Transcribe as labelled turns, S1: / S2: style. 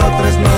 S1: nosotros no